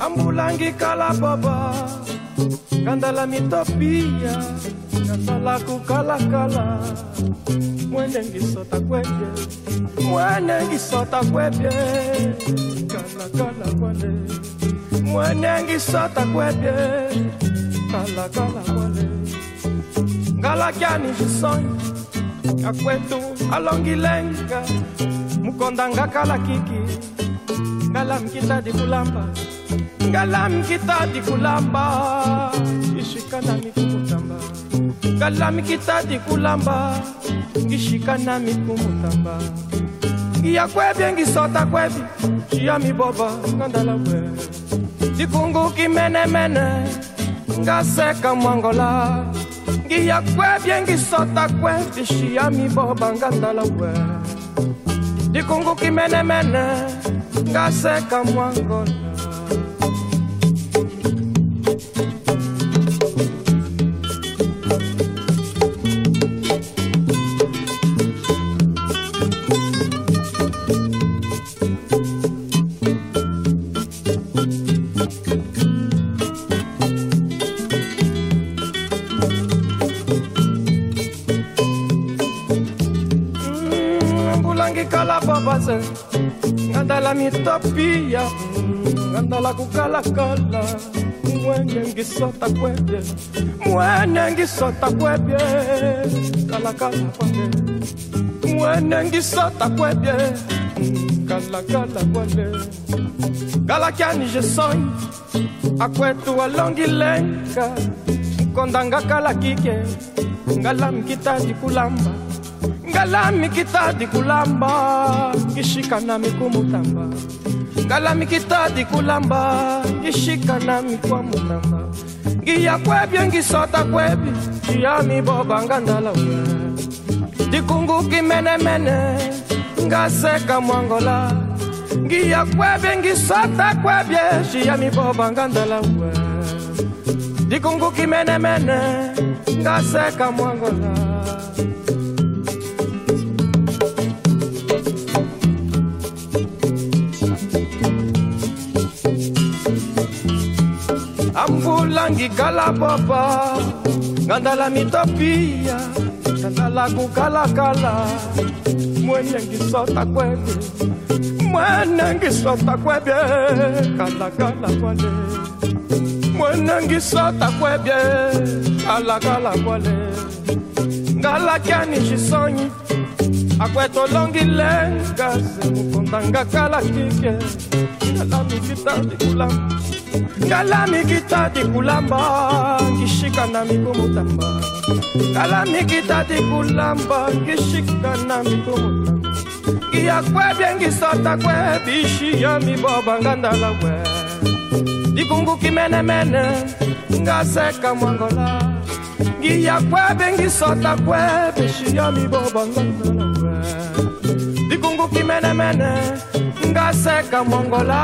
ambulangi kala baba ngandala mitopia ngandala kukalakala. Mwene ngisota kwebye mwene ngisota kwebye kalakala kwale. Mwene ngisota kwebye kalakala kwale. Ngalakyani xisonyo akwetu alongilenga mukondanga kala kiki ngalamkitadi kulamba ngalamkitadi kulamba ishikanami kumutamba ngalamkitadi kulamba ngishikanami kumutamba ngiya kwebi ngisota kwebi shiya miboba ngandala kwe. Dikunguki menemene ngaseka mwangola. Ngiya kwebi ngisota kwebi shiya miboba ngandala kwe. Dikunguki menemene ngaseka mwangola mbulangi kala babase ngandala mitopia ngandala kukalakala mwenye ngisota kwebye mwenye ngisota kwebye kalakala kwale mwenye ngisota kwebye kalakala kwale kalakyani jesoi akwetu alongilenga kondanga kala kike ngalamkitadi kulamba ngalami kitadi kulamba ngishika nami kumutamba. Ngalami kitadi kulamba ngishika nami kwa mutamba ngiya kwebye ngisota kwebi shiyami boba ngandala we dikunguki menemene ngaseka mwangola. Ngiya kwebye ngisota kwebye shiyami boba ngandala we dikunguki menemene ngaseka mwangola amvulangi kala baba ngandala mitopia ngandala kukalakala mwene ngisota kwebe mwene ngisota kwebe. Kalakala kwale. Mwene ngisota kwebe kalakala kwale. Ngalakyani xisonyi akwetolongilenga semukondanga kala kike ngalamikitadi kala mikita dikulamba ngishika na mikomotamba kala mikita dikulamba ngishika na mikomotamba ngiyakwe byengisota kwe bishiya miboba ngandala kwe. Dikungu kimenemene ngaseka mwangola. Ngiyakwe byengisota kwe bishiya miboba ngandala kwe. Dikungu kimenemene ngaseka mwangola.